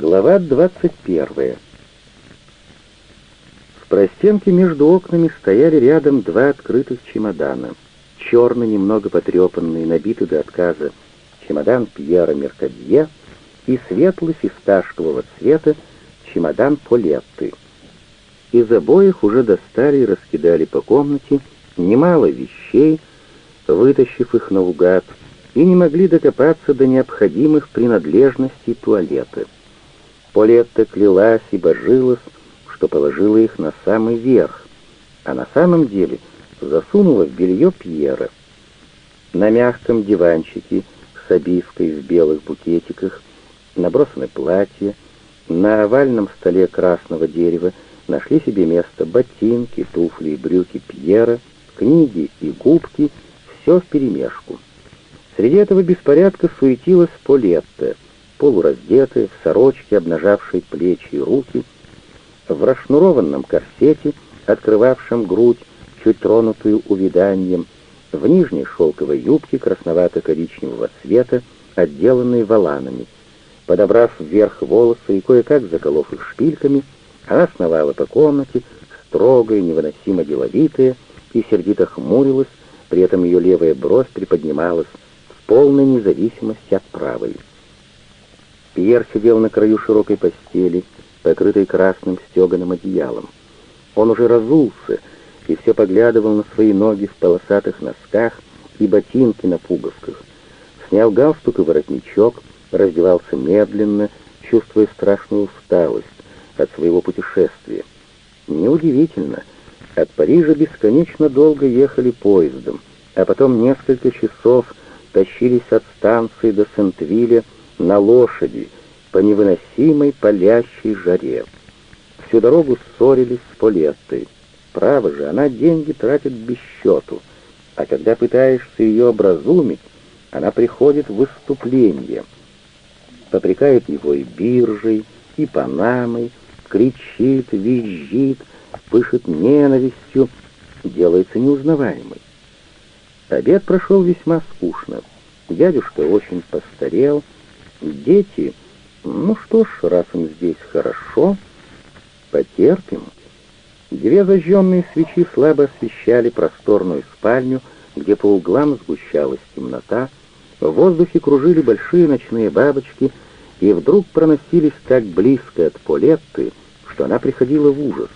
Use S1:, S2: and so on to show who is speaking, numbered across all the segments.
S1: Глава 21. В простенке между окнами стояли рядом два открытых чемодана. Черный, немного потрепанный, набитый до отказа чемодан Пьера Меркадье и светлый фисташкового цвета чемодан Полетты. Из обоих уже достали и раскидали по комнате немало вещей, вытащив их наугад, и не могли докопаться до необходимых принадлежностей туалета. Полетта клялась и божилась, что положила их на самый верх, а на самом деле засунула в белье Пьера. На мягком диванчике с обивкой в белых букетиках набросаны платья, на овальном столе красного дерева нашли себе место ботинки, туфли и брюки Пьера, книги и губки, все вперемешку. Среди этого беспорядка суетилась Полетта — полураздетая, в сорочке, обнажавшей плечи и руки, в расшнурованном корсете, открывавшем грудь, чуть тронутую увиданием, в нижней шелковой юбке красновато-коричневого цвета, отделанной воланами. Подобрав вверх волосы и кое-как заколов их шпильками, она сновала по комнате, строгая, невыносимо деловитая, и сердито хмурилась, при этом ее левая бровь приподнималась в полной независимости от правой. Пьер сидел на краю широкой постели, покрытой красным стеганым одеялом. Он уже разулся и все поглядывал на свои ноги в полосатых носках и ботинки на пуговках. Снял галстук и воротничок, раздевался медленно, чувствуя страшную усталость от своего путешествия. Неудивительно, от Парижа бесконечно долго ехали поездом, а потом несколько часов тащились от станции до Сент-Вилля, на лошади по невыносимой палящей жаре. Всю дорогу ссорились с Полеттой. Право же, она деньги тратит без счету, а когда пытаешься ее образумить, она приходит в выступление. Попрекает его и биржей, и панамой, кричит, визжит, пышет ненавистью, делается неузнаваемой. Обед прошел весьма скучно. Дядюшка очень постарел, Дети, ну что ж, раз им здесь хорошо, потерпим. Две зажженные свечи слабо освещали просторную спальню, где по углам сгущалась темнота, в воздухе кружили большие ночные бабочки и вдруг проносились так близко от Полетты, что она приходила в ужас.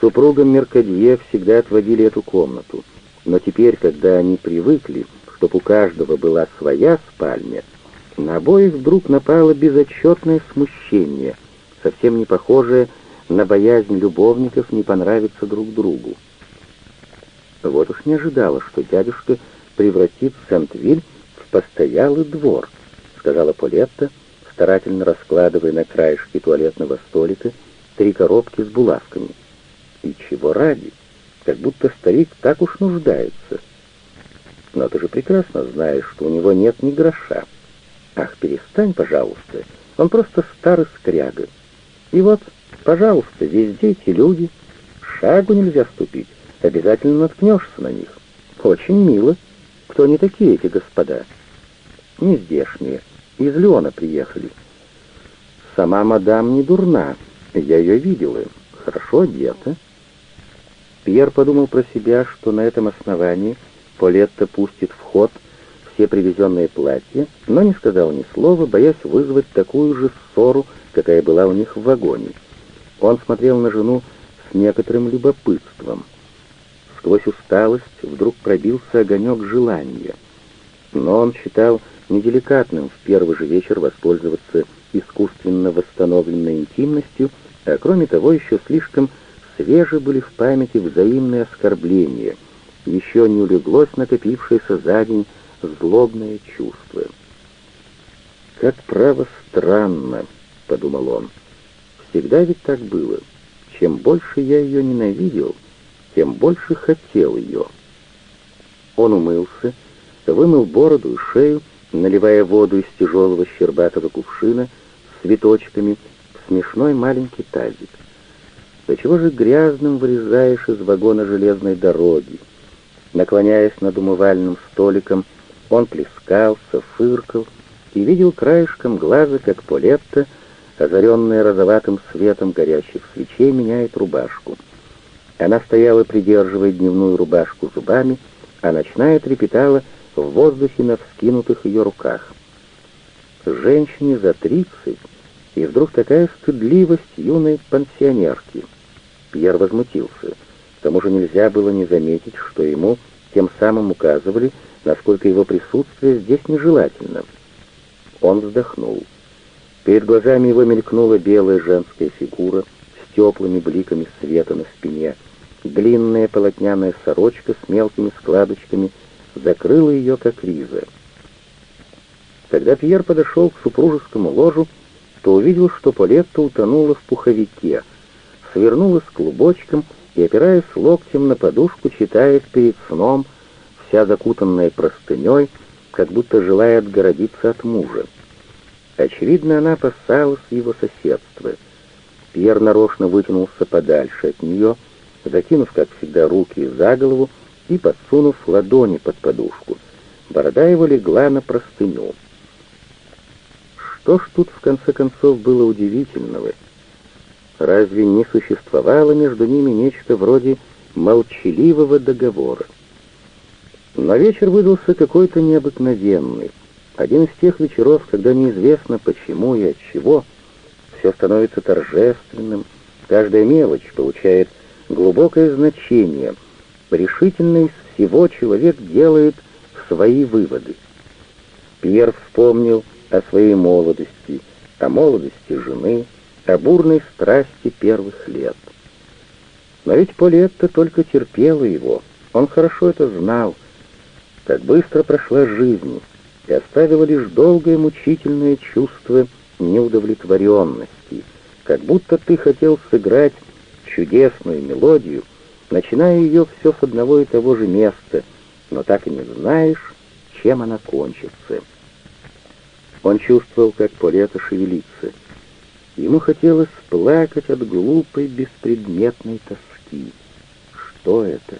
S1: Супругам Меркадье всегда отводили эту комнату, но теперь, когда они привыкли, чтобы у каждого была своя спальня, на обоих вдруг напало безотчетное смущение, совсем не похожее на боязнь любовников не понравиться друг другу. Вот уж не ожидала, что дядюшка превратит Сент-Виль в постоялый двор, сказала Полетта, старательно раскладывая на краешке туалетного столика три коробки с булавками. И чего ради? Как будто старик так уж нуждается. Но ты же прекрасно знаешь, что у него нет ни гроша. «Ах, перестань, пожалуйста, он просто старый скряга. И вот, пожалуйста, везде эти люди, шагу нельзя ступить, обязательно наткнешься на них. Очень мило. Кто они такие, эти господа?» «Не здешние, из Леона приехали». «Сама мадам не дурна, я ее видела, хорошо одета». Пьер подумал про себя, что на этом основании Полетта пустит в ход все привезенные платья, но не сказал ни слова, боясь вызвать такую же ссору, какая была у них в вагоне. Он смотрел на жену с некоторым любопытством. Сквозь усталость вдруг пробился огонек желания. Но он считал неделикатным в первый же вечер воспользоваться искусственно восстановленной интимностью, а кроме того еще слишком свежи были в памяти взаимные оскорбления, еще не улеглось накопившееся за день злобное чувство. «Как право странно», — подумал он. «Всегда ведь так было. Чем больше я ее ненавидел, тем больше хотел ее». Он умылся, вымыл бороду и шею, наливая воду из тяжелого щербатого кувшина с цветочками в смешной маленький тазик. «Да чего же грязным вырезаешь из вагона железной дороги?» Наклоняясь над умывальным столиком, он плескался, фыркал и видел краешком глаза, как Полетта озаренная розоватым светом горящих свечей, меняет рубашку. Она стояла, придерживая дневную рубашку зубами, а ночная трепетала в воздухе на вскинутых ее руках. Женщине за тридцать, и вдруг такая стыдливость юной пансионерки. Пьер возмутился. К тому же нельзя было не заметить, что ему тем самым указывали, насколько его присутствие здесь нежелательно. Он вздохнул. Перед глазами его мелькнула белая женская фигура с теплыми бликами света на спине. Длинная полотняная сорочка с мелкими складочками закрыла ее, как риза. Когда Пьер подошел к супружескому ложу, то увидел, что Полетта утонула в пуховике, свернулась клубочком и, опираясь локтем на подушку, читает перед сном, вся закутанная простыней, как будто желая отгородиться от мужа. Очевидно, она опасалась его соседства. Пьер нарочно вытянулся подальше от нее, закинув, как всегда, руки за голову и подсунув ладони под подушку. Борода его легла на простыню. Что ж тут в конце концов было удивительного? Разве не существовало между ними нечто вроде молчаливого договора? Но вечер выдался какой-то необыкновенный. Один из тех вечеров, когда неизвестно почему и от чего, все становится торжественным, каждая мелочь получает глубокое значение, решительно из всего человек делает свои выводы. Пьер вспомнил о своей молодости, о молодости жены, о бурной страсти первых лет. Но ведь Полетта только терпела его, он хорошо это знал, как быстро прошла жизнь, и оставила лишь долгое мучительное чувство неудовлетворенности, как будто ты хотел сыграть чудесную мелодию, начиная ее все с одного и того же места, но так и не знаешь, чем она кончится. Он чувствовал, как Полета шевелится. Ему хотелось плакать от глупой, беспредметной тоски. Что это?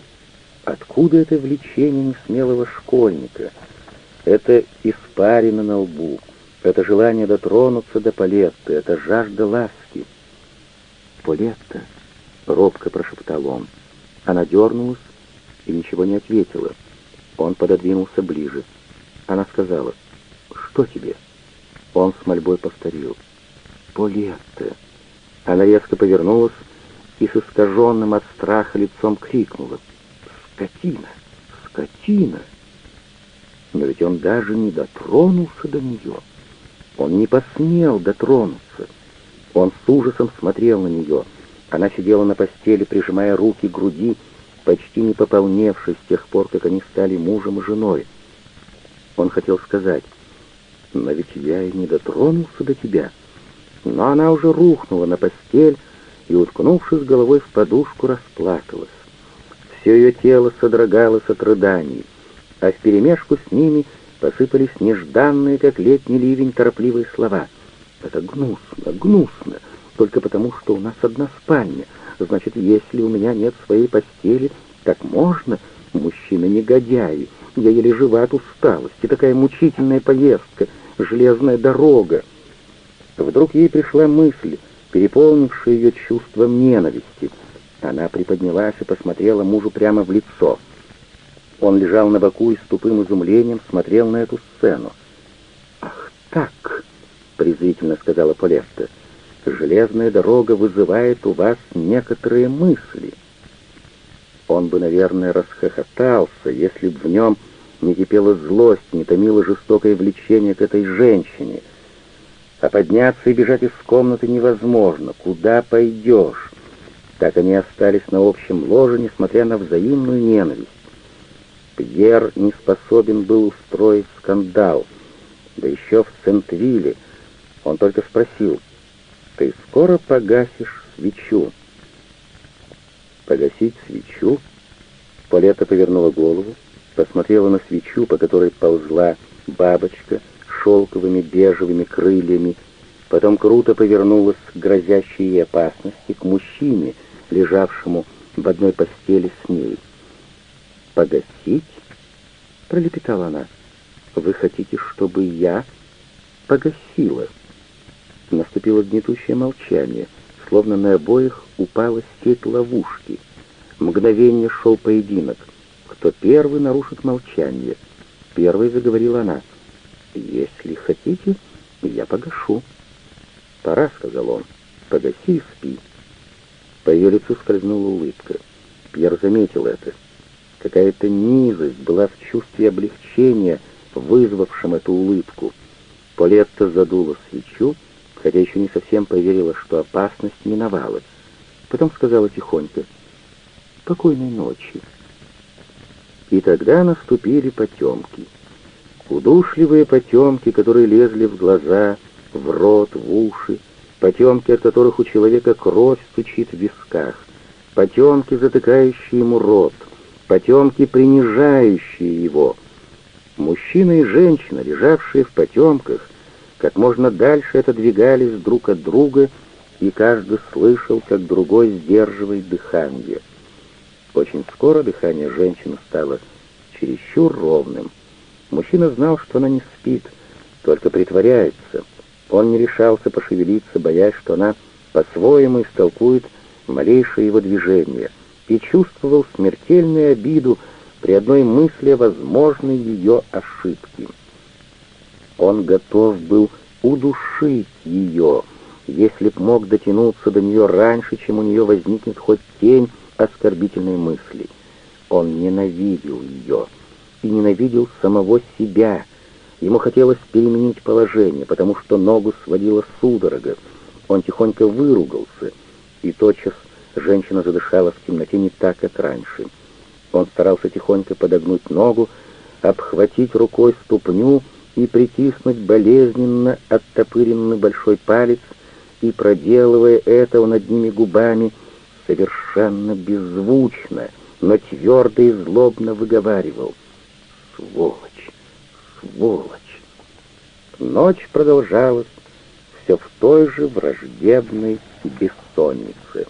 S1: Откуда это влечение несмелого школьника — это испарина на лбу, это желание дотронуться до Полетты, это жажда ласки. «Полетта!» — робко прошептал он. Она дернулась и ничего не ответила. Он пододвинулся ближе. Она сказала, «Что тебе?» Он с мольбой повторил, «Полетта!» Она резко повернулась и с искаженным от страха лицом крикнула, «Скотина! Скотина!» но ведь он даже не дотронулся до нее. Он не посмел дотронуться. Он с ужасом смотрел на нее. Она сидела на постели, прижимая руки к груди, почти не пополневшей с тех пор, как они стали мужем и женой. Он хотел сказать, «Но ведь я и не дотронулся до тебя». Но она уже рухнула на постель и, уткнувшись головой в подушку, расплакалась. Все ее тело содрогалось от рыданий а вперемешку с ними посыпались нежданные, как летний ливень, торопливые слова. «Это гнусно, гнусно, только потому, что у нас одна спальня. Значит, если у меня нет своей постели, так можно? Мужчина-негодяй, я еле жива от усталости, такая мучительная поездка, железная дорога». Вдруг ей пришла мысль, переполнившая ее чувством ненависти. Она приподнялась и посмотрела мужу прямо в лицо — он лежал на боку и с тупым изумлением смотрел на эту сцену. «Ах так!» — презрительно сказала Полетта. «Железная дорога вызывает у вас некоторые мысли». Он бы, наверное, расхохотался, если бы в нем не кипела злость, не томило жестокое влечение к этой женщине. А подняться и бежать из комнаты невозможно. Куда пойдешь? Так они остались на общем ложе, несмотря на взаимную ненависть. Пьер не способен был устроить скандал, да еще в Сент-Вилле. Он только спросил, «Ты скоро погасишь свечу?» «Погасить свечу?» Полета повернула голову, посмотрела на свечу, по которой ползла бабочка шелковыми бежевыми крыльями, потом круто повернулась к грозящей ей опасности, к мужчине, лежавшему в одной постели с ней. «Погасить?» — пролепетала она. «Вы хотите, чтобы я погасила?» Наступило гнетущее молчание, словно на обоих упала сеть ловушки. Мгновение шел поединок. Кто первый нарушит молчание? Первой заговорила она. «Если хотите, я погашу». «Пора», — сказал он. «Погаси и спи». По ее лицу скользнула улыбка. Пьер заметил это. Какая-то низость была в чувстве облегчения, вызвавшем эту улыбку. Полетта задула свечу, хотя еще не совсем поверила, что опасность миновала. Потом сказала тихонько «Спокойной ночи». И тогда наступили потемки. Удушливые потемки, которые лезли в глаза, в рот, в уши, потемки, от которых у человека кровь стучит в висках, потемки, затыкающие ему рот, потемки, принижающие его. Мужчина и женщина, лежавшие в потемках, как можно дальше отодвигались друг от друга, и каждый слышал, как другой сдерживает дыхание. Очень скоро дыхание женщины стало чересчур ровным. Мужчина знал, что она не спит, только притворяется — он не решался пошевелиться, боясь, что она по-своему истолкует малейшее его движение, и чувствовал смертельную обиду при одной мысли о возможной ее ошибке. Он готов был удушить ее, если б мог дотянуться до нее раньше, чем у нее возникнет хоть тень оскорбительной мысли. Он ненавидел ее и ненавидел самого себя, Ему хотелось переменить положение, потому что ногу сводила судорога. Он тихонько выругался, и тотчас женщина задышала в темноте не так, как раньше. Он старался тихонько подогнуть ногу, обхватить рукой ступню и притиснуть болезненно оттопыренный большой палец, и, проделывая это, он одними губами совершенно беззвучно, но твердо и злобно выговаривал. «Сволочь! сволочь. Ночь продолжалась все в той же враждебной бессоннице.